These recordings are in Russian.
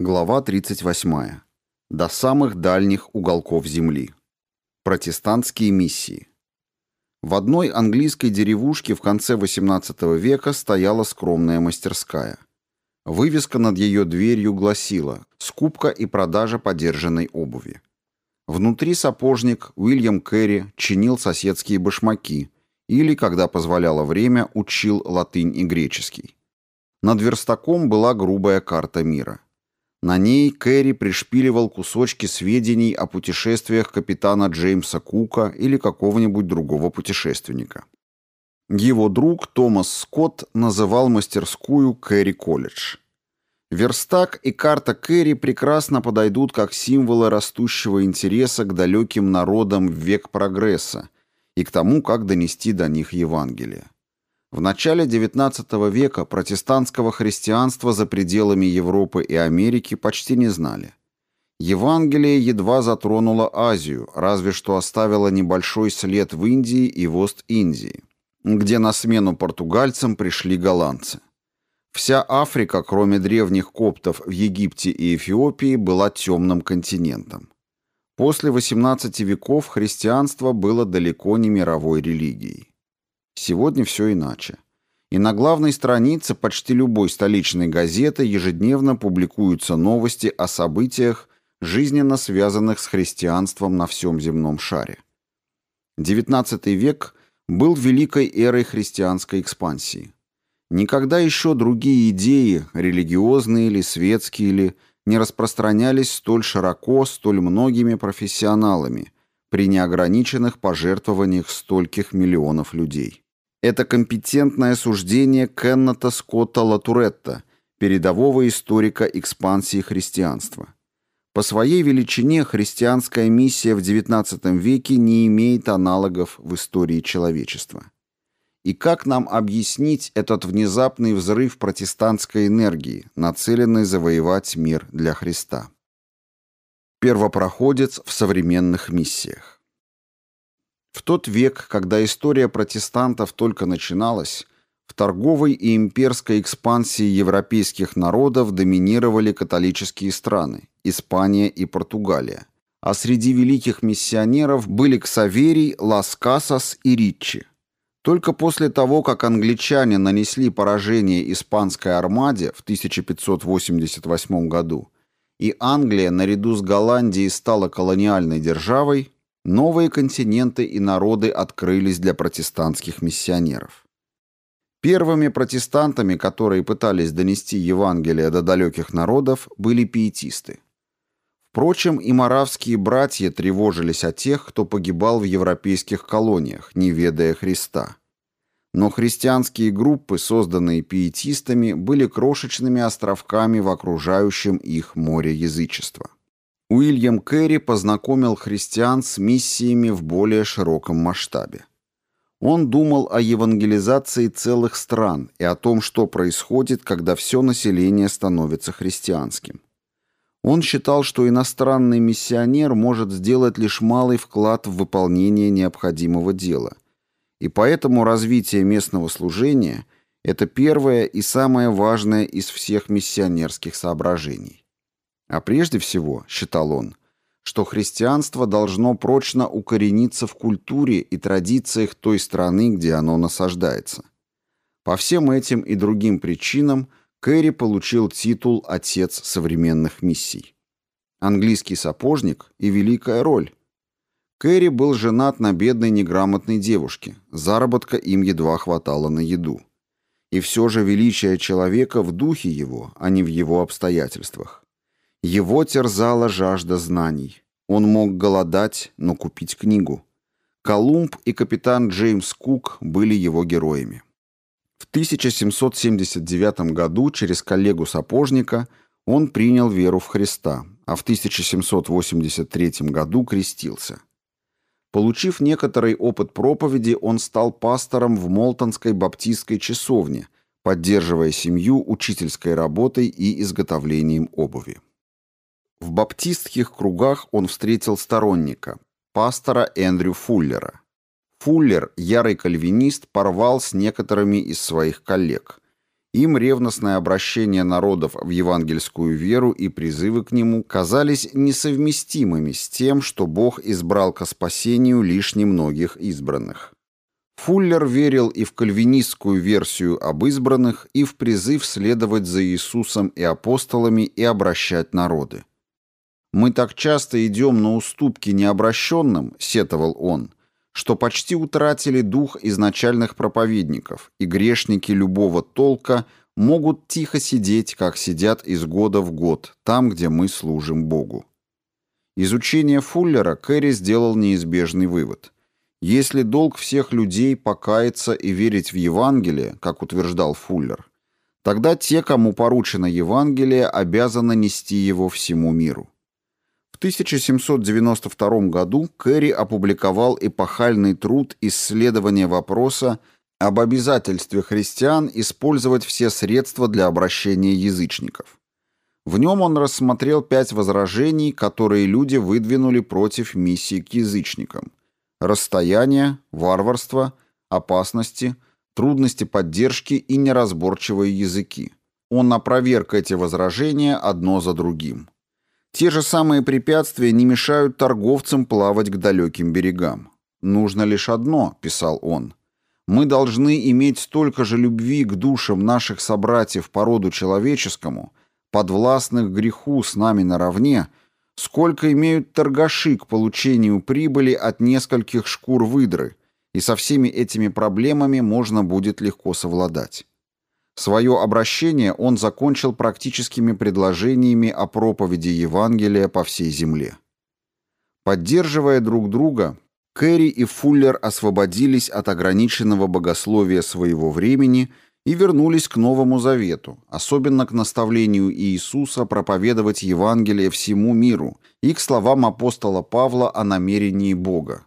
Глава 38. До самых дальних уголков земли. Протестантские миссии. В одной английской деревушке в конце XVIII века стояла скромная мастерская. Вывеска над ее дверью гласила «Скупка и продажа подержанной обуви». Внутри сапожник Уильям Керри чинил соседские башмаки или, когда позволяло время, учил латынь и греческий. Над верстаком была грубая карта мира – на ней Кэрри пришпиливал кусочки сведений о путешествиях капитана Джеймса Кука или какого-нибудь другого путешественника. Его друг Томас Скотт называл мастерскую Кэрри Колледж. Верстак и карта Кэрри прекрасно подойдут как символы растущего интереса к далеким народам в век прогресса и к тому, как донести до них Евангелие. В начале XIX века протестантского христианства за пределами Европы и Америки почти не знали. Евангелие едва затронуло Азию, разве что оставило небольшой след в Индии и в Ост-Индии, где на смену португальцам пришли голландцы. Вся Африка, кроме древних коптов в Египте и Эфиопии, была темным континентом. После XVIII веков христианство было далеко не мировой религией. Сегодня все иначе. И на главной странице почти любой столичной газеты ежедневно публикуются новости о событиях, жизненно связанных с христианством на всем земном шаре. XIX век был великой эрой христианской экспансии. Никогда еще другие идеи, религиозные или светские или, не распространялись столь широко, столь многими профессионалами, при неограниченных пожертвованиях стольких миллионов людей. Это компетентное суждение Кеннета Скотта Латуретта, передового историка экспансии христианства. По своей величине христианская миссия в XIX веке не имеет аналогов в истории человечества. И как нам объяснить этот внезапный взрыв протестантской энергии, нацеленный завоевать мир для Христа? Первопроходец в современных миссиях. В тот век, когда история протестантов только начиналась, в торговой и имперской экспансии европейских народов доминировали католические страны – Испания и Португалия. А среди великих миссионеров были Ксаверий, Лас Касас и Риччи. Только после того, как англичане нанесли поражение испанской армаде в 1588 году, и Англия наряду с Голландией стала колониальной державой, новые континенты и народы открылись для протестантских миссионеров. Первыми протестантами, которые пытались донести Евангелие до далеких народов, были пиетисты. Впрочем, и моравские братья тревожились о тех, кто погибал в европейских колониях, не ведая Христа. Но христианские группы, созданные пиетистами, были крошечными островками в окружающем их море язычества. Уильям Керри познакомил христиан с миссиями в более широком масштабе. Он думал о евангелизации целых стран и о том, что происходит, когда все население становится христианским. Он считал, что иностранный миссионер может сделать лишь малый вклад в выполнение необходимого дела. И поэтому развитие местного служения – это первое и самое важное из всех миссионерских соображений. А прежде всего, считал он, что христианство должно прочно укорениться в культуре и традициях той страны, где оно насаждается. По всем этим и другим причинам Кэрри получил титул «Отец современных миссий». Английский сапожник и великая роль. Кэрри был женат на бедной неграмотной девушке, заработка им едва хватало на еду. И все же величие человека в духе его, а не в его обстоятельствах. Его терзала жажда знаний. Он мог голодать, но купить книгу. Колумб и капитан Джеймс Кук были его героями. В 1779 году через коллегу-сапожника он принял веру в Христа, а в 1783 году крестился. Получив некоторый опыт проповеди, он стал пастором в Молтонской баптистской часовне, поддерживая семью учительской работой и изготовлением обуви. В баптистских кругах он встретил сторонника, пастора Эндрю Фуллера. Фуллер, ярый кальвинист, порвал с некоторыми из своих коллег. Им ревностное обращение народов в евангельскую веру и призывы к нему казались несовместимыми с тем, что Бог избрал ко спасению лишь немногих избранных. Фуллер верил и в кальвинистскую версию об избранных, и в призыв следовать за Иисусом и апостолами и обращать народы. «Мы так часто идем на уступки необращенным», — сетовал он, что почти утратили дух изначальных проповедников, и грешники любого толка могут тихо сидеть, как сидят из года в год, там, где мы служим Богу. Изучение Фуллера Кэрри сделал неизбежный вывод — если долг всех людей покаяться и верить в Евангелие, как утверждал Фуллер, тогда те, кому поручено Евангелие, обязаны нести его всему миру. В 1792 году Кэрри опубликовал эпохальный труд «Исследование вопроса об обязательстве христиан использовать все средства для обращения язычников». В нем он рассмотрел пять возражений, которые люди выдвинули против миссии к язычникам, Расстояние, варварство, опасности, трудности поддержки и неразборчивые языки. Он опроверг эти возражения одно за другим. Те же самые препятствия не мешают торговцам плавать к далеким берегам. «Нужно лишь одно», — писал он. «Мы должны иметь столько же любви к душам наших собратьев по роду человеческому, подвластных греху с нами наравне, сколько имеют торгаши к получению прибыли от нескольких шкур выдры, и со всеми этими проблемами можно будет легко совладать. Свое обращение он закончил практическими предложениями о проповеди Евангелия по всей земле. Поддерживая друг друга, Кэрри и Фуллер освободились от ограниченного богословия своего времени – и вернулись к Новому Завету, особенно к наставлению Иисуса проповедовать Евангелие всему миру и к словам апостола Павла о намерении Бога.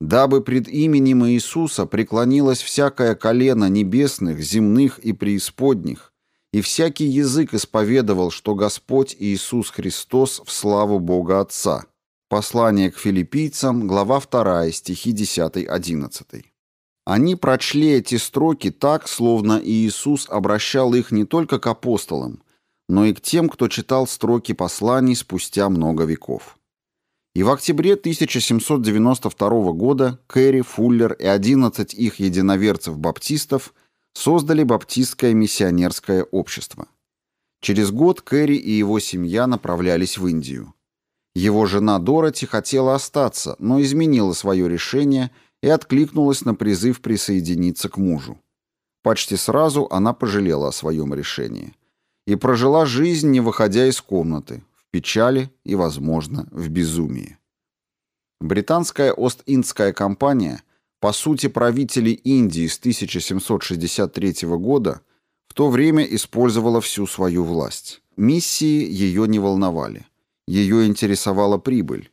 «Дабы пред именем Иисуса преклонилось всякое колено небесных, земных и преисподних, и всякий язык исповедовал, что Господь Иисус Христос в славу Бога Отца». Послание к филиппийцам, глава 2, стихи 10-11. Они прочли эти строки так, словно Иисус обращал их не только к апостолам, но и к тем, кто читал строки посланий спустя много веков. И в октябре 1792 года Кэрри, Фуллер и 11 их единоверцев-баптистов создали Баптистское миссионерское общество. Через год Кэрри и его семья направлялись в Индию. Его жена Дороти хотела остаться, но изменила свое решение – и откликнулась на призыв присоединиться к мужу. Почти сразу она пожалела о своем решении и прожила жизнь, не выходя из комнаты, печали и, возможно, в безумии. Британская Ост-Индская компания, по сути правители Индии с 1763 года, в то время использовала всю свою власть. Миссии ее не волновали. Ее интересовала прибыль,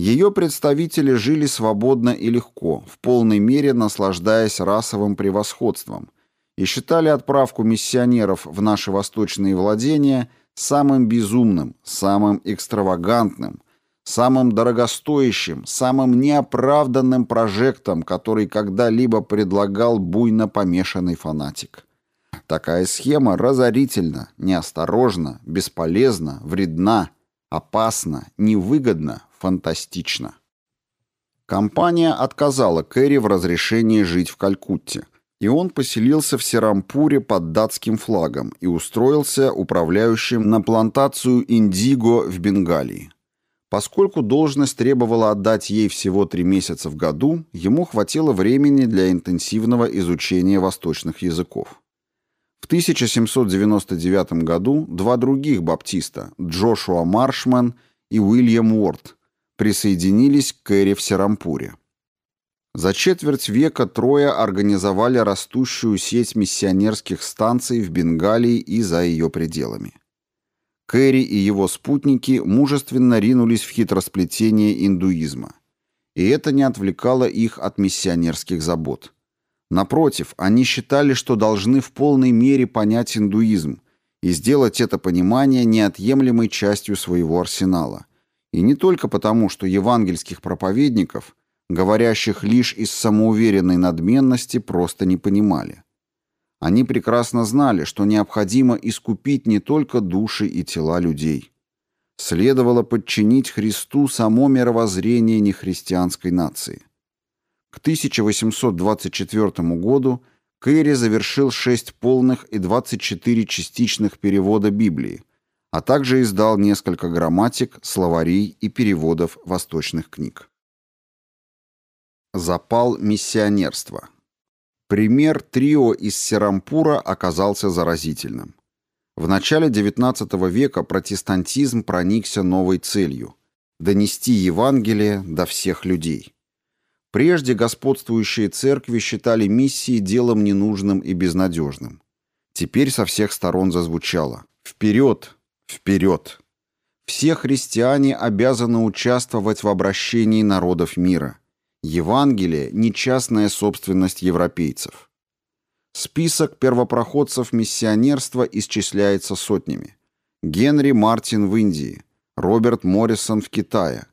ее представители жили свободно и легко, в полной мере наслаждаясь расовым превосходством, и считали отправку миссионеров в наши восточные владения самым безумным, самым экстравагантным, самым дорогостоящим, самым неоправданным прожектом, который когда-либо предлагал буйно помешанный фанатик. Такая схема разорительна, неосторожна, бесполезна, вредна, опасна, невыгодна, фантастично. Компания отказала Кэрри в разрешении жить в Калькутте, и он поселился в Серампуре под датским флагом и устроился управляющим на плантацию индиго в Бенгалии. Поскольку должность требовала отдать ей всего три месяца в году, ему хватило времени для интенсивного изучения восточных языков. В 1799 году два других баптиста, Джошуа Маршман и Уильям Уорд, присоединились к Кэрри в Серампуре. За четверть века трое организовали растущую сеть миссионерских станций в Бенгалии и за ее пределами. Кэрри и его спутники мужественно ринулись в хитросплетение индуизма. И это не отвлекало их от миссионерских забот. Напротив, они считали, что должны в полной мере понять индуизм и сделать это понимание неотъемлемой частью своего арсенала. И не только потому, что евангельских проповедников, говорящих лишь из самоуверенной надменности, просто не понимали. Они прекрасно знали, что необходимо искупить не только души и тела людей. Следовало подчинить Христу само мировоззрение нехристианской нации. К 1824 году Кэрри завершил шесть полных и 24 частичных перевода Библии, а также издал несколько грамматик, словарей и переводов восточных книг. Запал миссионерства. Пример трио из Серампура оказался заразительным. В начале XIX века протестантизм проникся новой целью – донести Евангелие до всех людей. Прежде господствующие церкви считали миссии делом ненужным и безнадежным. Теперь со всех сторон зазвучало «Вперед! Вперед!». Все христиане обязаны участвовать в обращении народов мира. Евангелие – не частная собственность европейцев. Список первопроходцев миссионерства исчисляется сотнями. Генри Мартин в Индии, Роберт Моррисон в Китае,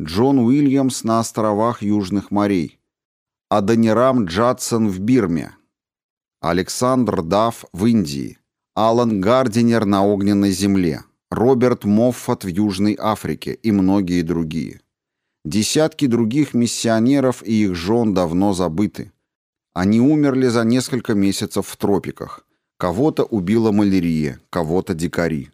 Джон Уильямс на островах Южных морей, Адонирам Джадсон в Бирме, Александр Дафф в Индии, Алан Гардинер на Огненной земле, Роберт Моффат в Южной Африке и многие другие. Десятки других миссионеров и их жен давно забыты. Они умерли за несколько месяцев в тропиках. Кого-то убила малярия, кого-то дикари.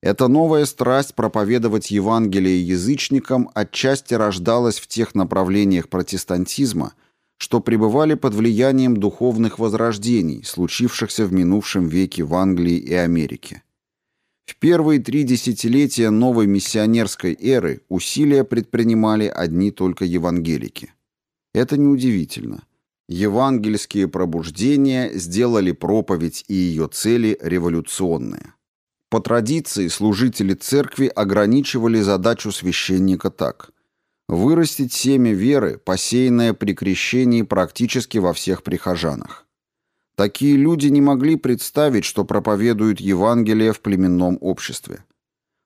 Эта новая страсть проповедовать Евангелие язычникам отчасти рождалась в тех направлениях протестантизма, что пребывали под влиянием духовных возрождений, случившихся в минувшем веке в Англии и Америке. В первые три десятилетия новой миссионерской эры усилия предпринимали одни только евангелики. Это неудивительно. Евангельские пробуждения сделали проповедь и ее цели революционные. По традиции служители церкви ограничивали задачу священника так. Вырастить семя веры, посеянное при крещении практически во всех прихожанах. Такие люди не могли представить, что проповедуют Евангелие в племенном обществе.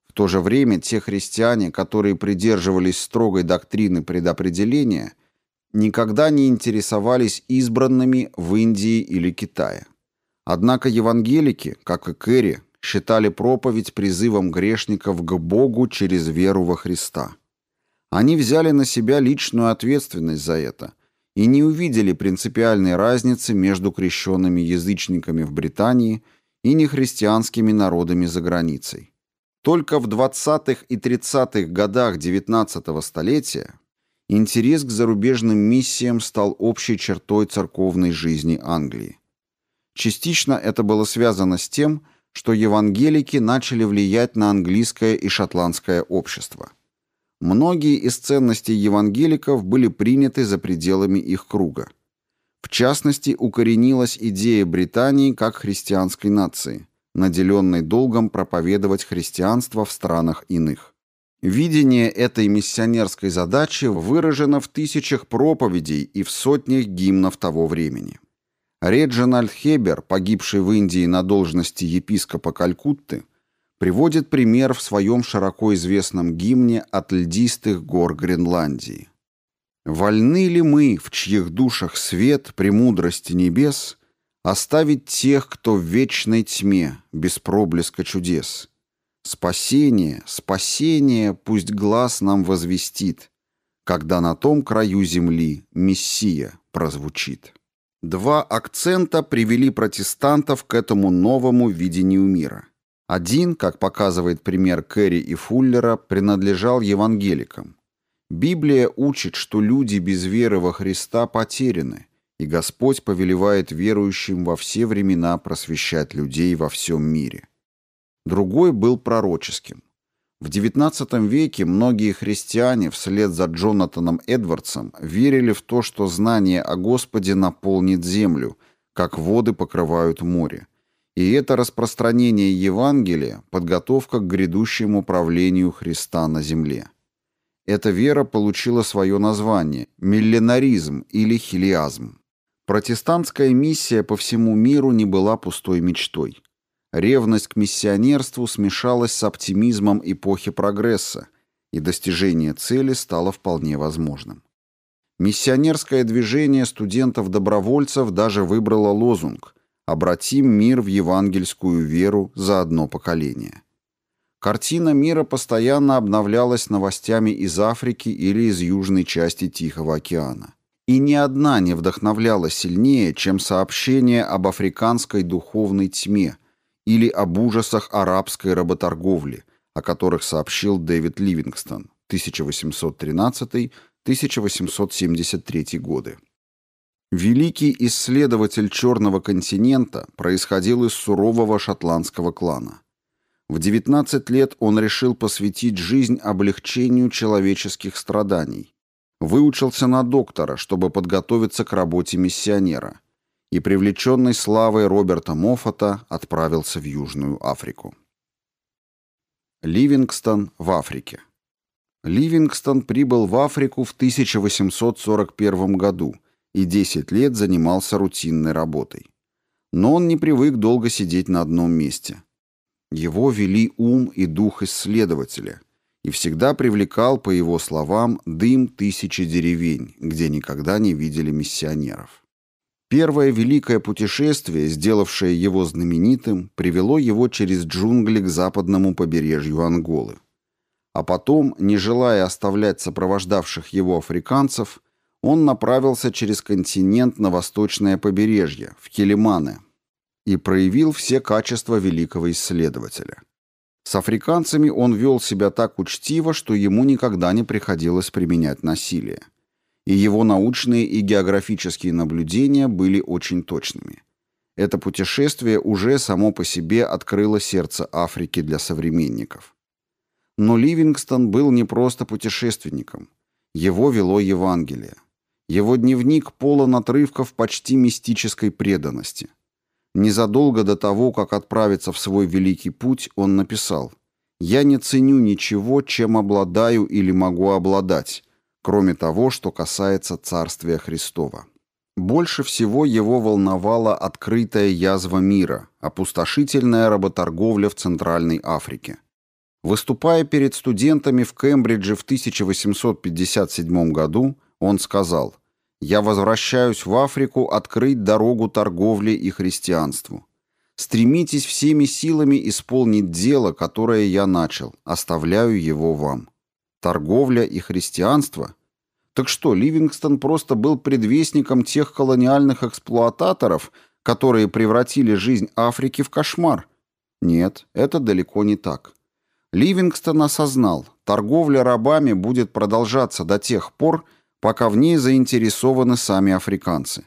В то же время те христиане, которые придерживались строгой доктрины предопределения, никогда не интересовались избранными в Индии или Китае. Однако евангелики, как и Кэрри, считали проповедь призывом грешников к Богу через веру во Христа. Они взяли на себя личную ответственность за это и не увидели принципиальной разницы между крещенными язычниками в Британии и нехристианскими народами за границей. Только в 20-х и 30-х годах XIX столетия интерес к зарубежным миссиям стал общей чертой церковной жизни Англии. Частично это было связано с тем, что евангелики начали влиять на английское и шотландское общество. Многие из ценностей евангеликов были приняты за пределами их круга. В частности, укоренилась идея Британии как христианской нации, наделенной долгом проповедовать христианство в странах иных. Видение этой миссионерской задачи выражено в тысячах проповедей и в сотнях гимнов того времени. Реджинальд Хебер, погибший в Индии на должности епископа Калькутты, приводит пример в своем широко известном гимне от льдистых гор Гренландии. «Вольны ли мы, в чьих душах свет премудрости небес, оставить тех, кто в вечной тьме, без проблеска чудес? Спасение, спасение пусть глаз нам возвестит, когда на том краю земли Мессия прозвучит». Два акцента привели протестантов к этому новому видению мира. Один, как показывает пример Керри и Фуллера, принадлежал евангеликам. Библия учит, что люди без веры во Христа потеряны, и Господь повелевает верующим во все времена просвещать людей во всем мире. Другой был пророческим. В XIX веке многие христиане вслед за Джонатаном Эдвардсом верили в то, что знание о Господе наполнит землю, как воды покрывают море, и это распространение Евангелия – подготовка к грядущему правлению Христа на земле. Эта вера получила свое название – милленаризм или хилиазм. Протестантская миссия по всему миру не была пустой мечтой. Ревность к миссионерству смешалась с оптимизмом эпохи прогресса, и достижение цели стало вполне возможным. Миссионерское движение студентов-добровольцев даже выбрало лозунг Обратим мир в евангельскую веру за одно поколение. Картина мира постоянно обновлялась новостями из Африки или из южной части Тихого океана. И ни одна не вдохновляла сильнее, чем сообщение об африканской духовной тьме или об ужасах арабской работорговли, о которых сообщил Дэвид Ливингстон 1813-1873 годы. Великий исследователь Черного континента происходил из сурового шотландского клана. В 19 лет он решил посвятить жизнь облегчению человеческих страданий. Выучился на доктора, чтобы подготовиться к работе миссионера. И привлеченный славой Роберта Моффата отправился в Южную Африку. Ливингстон в Африке. Ливингстон прибыл в Африку в 1841 году – и 10 лет занимался рутинной работой. Но он не привык долго сидеть на одном месте. Его вели ум и дух исследователя и всегда привлекал, по его словам, дым тысячи деревень, где никогда не видели миссионеров. Первое великое путешествие, сделавшее его знаменитым, привело его через джунгли к западному побережью Анголы. А потом, не желая оставлять сопровождавших его африканцев, он направился через континент на восточное побережье, в Келиманы, и проявил все качества великого исследователя. С африканцами он вел себя так учтиво, что ему никогда не приходилось применять насилие. И его научные и географические наблюдения были очень точными. Это путешествие уже само по себе открыло сердце Африки для современников. Но Ливингстон был не просто путешественником. Его вело Евангелие. Его дневник полон отрывков почти мистической преданности. Незадолго до того, как отправиться в свой великий путь, он написал «Я не ценю ничего, чем обладаю или могу обладать, кроме того, что касается Царствия Христова». Больше всего его волновала открытая язва мира, опустошительная работорговля в Центральной Африке. Выступая перед студентами в Кембридже в 1857 году, он сказал я возвращаюсь в Африку открыть дорогу торговле и христианству. Стремитесь всеми силами исполнить дело, которое я начал. Оставляю его вам. Торговля и христианство? Так что, Ливингстон просто был предвестником тех колониальных эксплуататоров, которые превратили жизнь Африки в кошмар? Нет, это далеко не так. Ливингстон осознал, торговля рабами будет продолжаться до тех пор, пока в ней заинтересованы сами африканцы.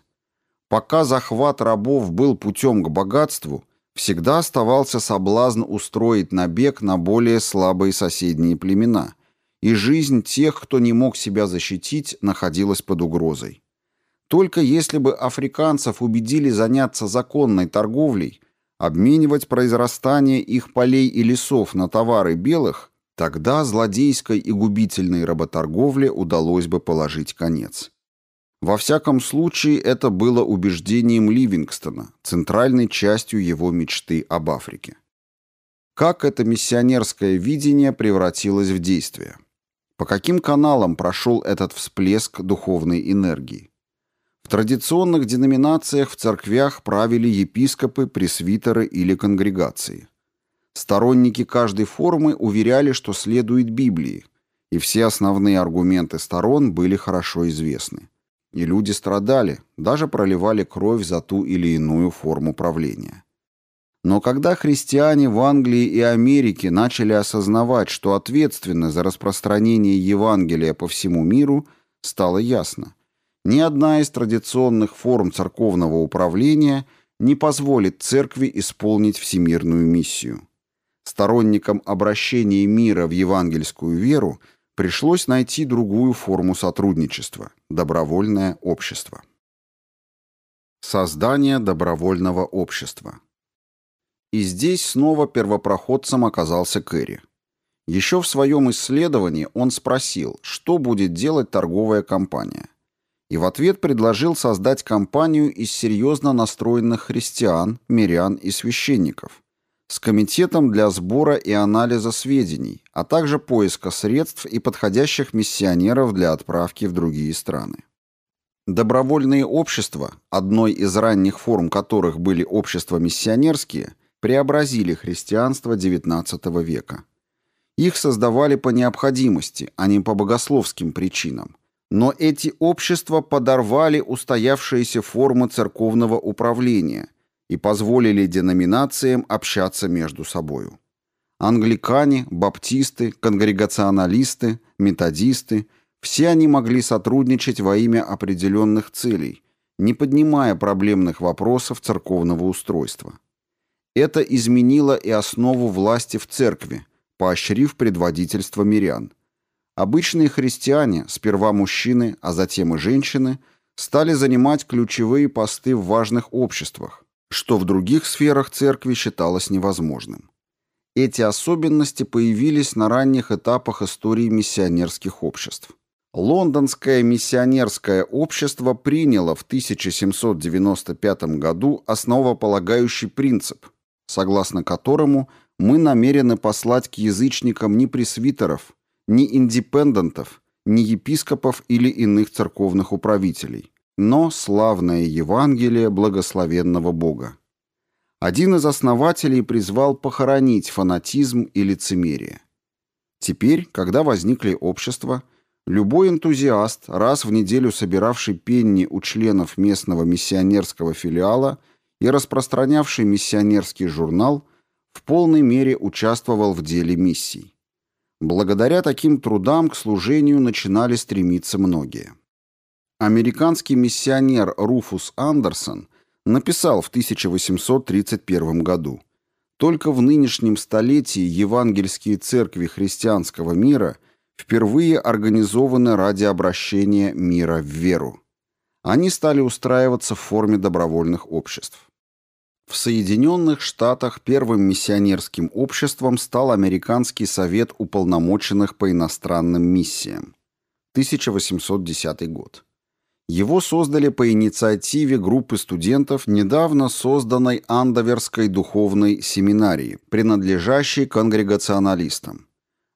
Пока захват рабов был путем к богатству, всегда оставался соблазн устроить набег на более слабые соседние племена, и жизнь тех, кто не мог себя защитить, находилась под угрозой. Только если бы африканцев убедили заняться законной торговлей, обменивать произрастание их полей и лесов на товары белых, Тогда злодейской и губительной работорговле удалось бы положить конец. Во всяком случае, это было убеждением Ливингстона, центральной частью его мечты об Африке. Как это миссионерское видение превратилось в действие? По каким каналам прошел этот всплеск духовной энергии? В традиционных деноминациях в церквях правили епископы, пресвитеры или конгрегации. Сторонники каждой формы уверяли, что следует Библии, и все основные аргументы сторон были хорошо известны. И люди страдали, даже проливали кровь за ту или иную форму правления. Но когда христиане в Англии и Америке начали осознавать, что ответственны за распространение Евангелия по всему миру, стало ясно. Ни одна из традиционных форм церковного управления не позволит церкви исполнить всемирную миссию. Сторонникам обращения мира в евангельскую веру пришлось найти другую форму сотрудничества – добровольное общество. Создание добровольного общества. И здесь снова первопроходцем оказался Кэрри. Еще в своем исследовании он спросил, что будет делать торговая компания. И в ответ предложил создать компанию из серьезно настроенных христиан, мирян и священников, с комитетом для сбора и анализа сведений, а также поиска средств и подходящих миссионеров для отправки в другие страны. Добровольные общества, одной из ранних форм которых были общества миссионерские, преобразили христианство XIX века. Их создавали по необходимости, а не по богословским причинам. Но эти общества подорвали устоявшиеся формы церковного управления и позволили деноминациям общаться между собою. Англикане, баптисты, конгрегационалисты, методисты – все они могли сотрудничать во имя определенных целей, не поднимая проблемных вопросов церковного устройства. Это изменило и основу власти в церкви, поощрив предводительство мирян. Обычные христиане, сперва мужчины, а затем и женщины, стали занимать ключевые посты в важных обществах, что в других сферах церкви считалось невозможным. Эти особенности появились на ранних этапах истории миссионерских обществ. Лондонское миссионерское общество приняло в 1795 году основополагающий принцип, согласно которому мы намерены послать к язычникам ни пресвитеров, ни индепендентов, ни епископов или иных церковных управителей, но славное Евангелие благословенного Бога. Один из основателей призвал похоронить фанатизм и лицемерие. Теперь, когда возникли общества, Любой энтузиаст, раз в неделю собиравший пенни у членов местного миссионерского филиала и распространявший миссионерский журнал, в полной мере участвовал в деле миссий. Благодаря таким трудам к служению начинали стремиться многие. Американский миссионер Руфус Андерсон написал в 1831 году «Только в нынешнем столетии евангельские церкви христианского мира – впервые организованы ради обращения мира в веру. Они стали устраиваться в форме добровольных обществ. В Соединенных Штатах первым миссионерским обществом стал Американский совет уполномоченных по иностранным миссиям. 1810 год. Его создали по инициативе группы студентов недавно созданной Андоверской духовной семинарии, принадлежащей конгрегационалистам.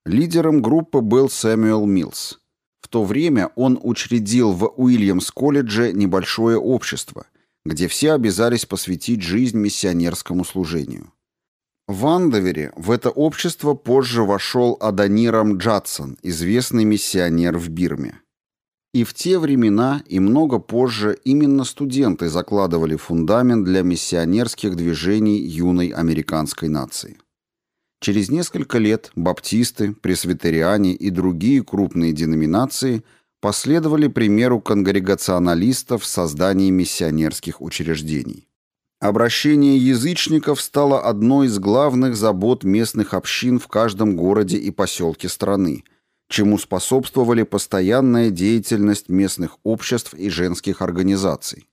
Лидером группы был Сэмюэл Милс. В то время он учредил в Уильямс-колледже небольшое общество, где все обязались посвятить жизнь миссионерскому служению. В Андовере в это общество позже вошел Адонирам Джадсон, известный миссионер в Бирме. И в те времена, и много позже именно студенты закладывали фундамент для миссионерских движений юной американской нации. Через несколько лет баптисты, пресвитериане и другие крупные деноминации последовали примеру конгрегационалистов в создании миссионерских учреждений. Обращение язычников стало одной из главных забот местных общин в каждом городе и поселке страны, чему способствовали постоянная деятельность местных обществ и женских организаций,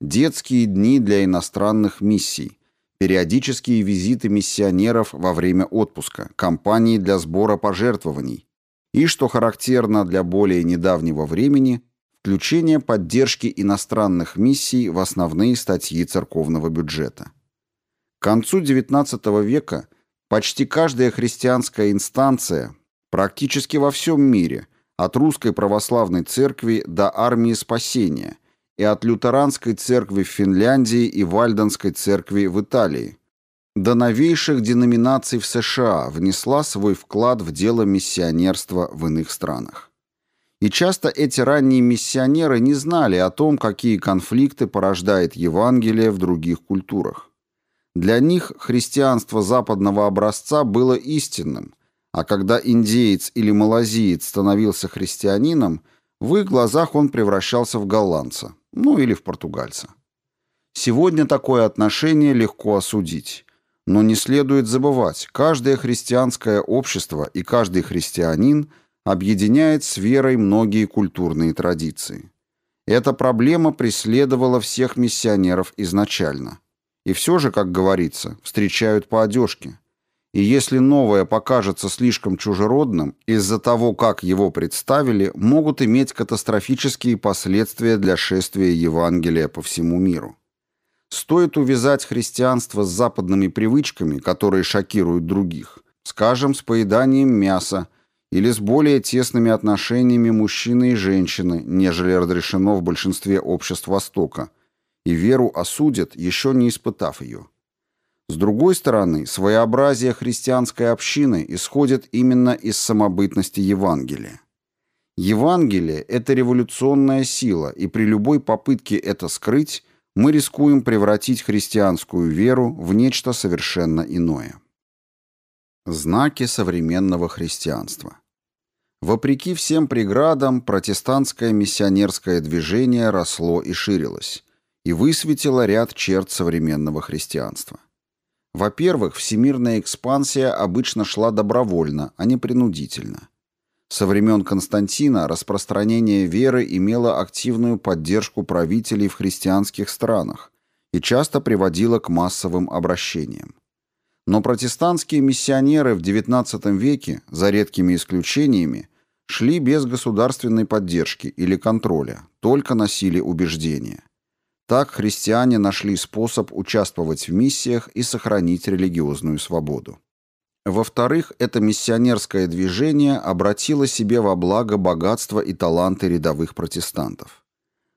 детские дни для иностранных миссий, периодические визиты миссионеров во время отпуска, кампании для сбора пожертвований и, что характерно для более недавнего времени, включение поддержки иностранных миссий в основные статьи церковного бюджета. К концу XIX века почти каждая христианская инстанция практически во всем мире, от русской православной церкви до армии спасения – и от лютеранской церкви в Финляндии и Вальденской церкви в Италии, до новейших деноминаций в США внесла свой вклад в дело миссионерства в иных странах. И часто эти ранние миссионеры не знали о том, какие конфликты порождает Евангелие в других культурах. Для них христианство западного образца было истинным, а когда индеец или малазиец становился христианином, в их глазах он превращался в голландца ну или в португальца. Сегодня такое отношение легко осудить. Но не следует забывать, каждое христианское общество и каждый христианин объединяет с верой многие культурные традиции. Эта проблема преследовала всех миссионеров изначально. И все же, как говорится, встречают по одежке. И если новое покажется слишком чужеродным, из-за того, как его представили, могут иметь катастрофические последствия для шествия Евангелия по всему миру. Стоит увязать христианство с западными привычками, которые шокируют других, скажем, с поеданием мяса, или с более тесными отношениями мужчины и женщины, нежели разрешено в большинстве обществ Востока, и веру осудят, еще не испытав ее. С другой стороны, своеобразие христианской общины исходит именно из самобытности Евангелия. Евангелие – это революционная сила, и при любой попытке это скрыть, мы рискуем превратить христианскую веру в нечто совершенно иное. Знаки современного христианства. Вопреки всем преградам, протестантское миссионерское движение росло и ширилось, и высветило ряд черт современного христианства. Во-первых, всемирная экспансия обычно шла добровольно, а не принудительно. Со времен Константина распространение веры имело активную поддержку правителей в христианских странах и часто приводило к массовым обращениям. Но протестантские миссионеры в XIX веке, за редкими исключениями, шли без государственной поддержки или контроля, только носили убеждения. Так христиане нашли способ участвовать в миссиях и сохранить религиозную свободу. Во-вторых, это миссионерское движение обратило себе во благо богатство и таланты рядовых протестантов.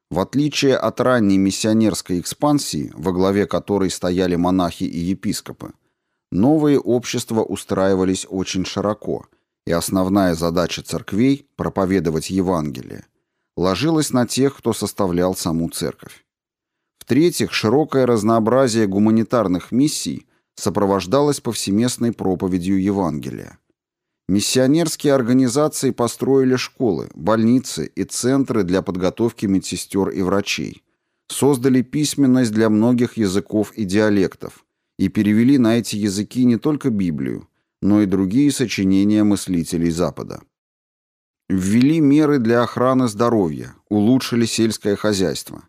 В отличие от ранней миссионерской экспансии, во главе которой стояли монахи и епископы, Новые общества устраивались очень широко, и основная задача церквей – проповедовать Евангелие – ложилась на тех, кто составлял саму церковь. В-третьих, широкое разнообразие гуманитарных миссий сопровождалось повсеместной проповедью Евангелия. Миссионерские организации построили школы, больницы и центры для подготовки медсестер и врачей, создали письменность для многих языков и диалектов – и перевели на эти языки не только Библию, но и другие сочинения мыслителей Запада. Ввели меры для охраны здоровья, улучшили сельское хозяйство.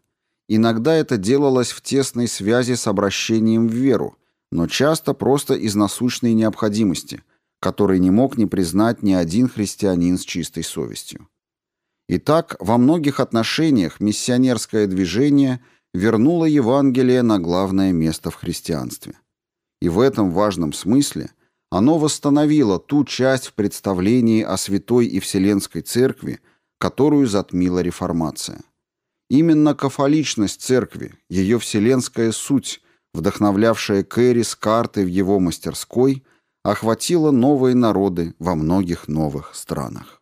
Иногда это делалось в тесной связи с обращением в веру, но часто просто из насущной необходимости, которой не мог не признать ни один христианин с чистой совестью. Итак, во многих отношениях миссионерское движение вернуло Евангелие на главное место в христианстве. И в этом важном смысле оно восстановило ту часть в представлении о Святой и Вселенской Церкви, которую затмила реформация. Именно кафоличность Церкви, ее вселенская суть, вдохновлявшая Кэрри с картой в его мастерской, охватила новые народы во многих новых странах.